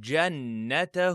جنته